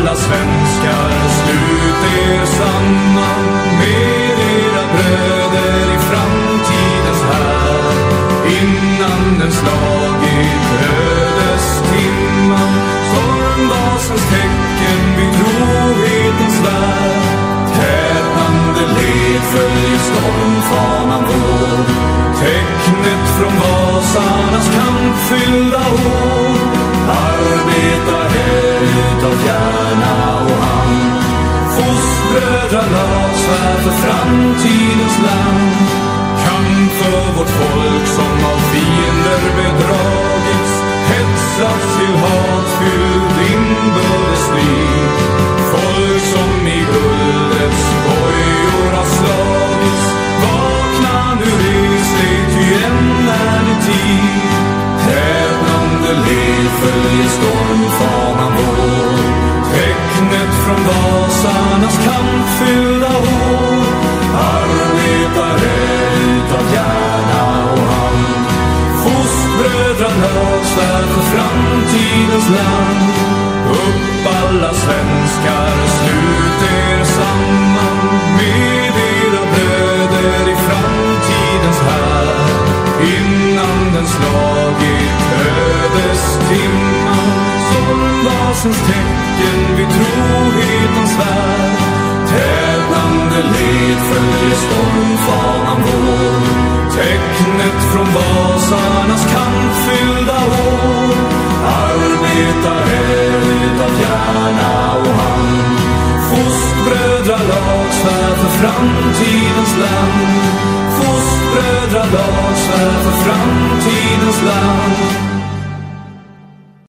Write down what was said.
Alla svenskar, slut er samman med era bröder i framtidens här. Innan den slagit ödestimman, stormvasens tecken vid trohetens värld. tätande led följer stormfanan vår, tecknet från Vasarnas kamp fyller fostbrödralag svär för framtidens land. Kampfyllda år. Arbetare utav hjärna och hand, fostbrödralag svär för framtidens land. Upp alla svenskar, slut er samman med era bröder i framtidens här. Innan den slagit ödes. Vasarnas kampfyllda år. Arbetare utav hjärna och hand, fostbrödralag svär för framtidens land. Fostbrödralag svär för framtidens land.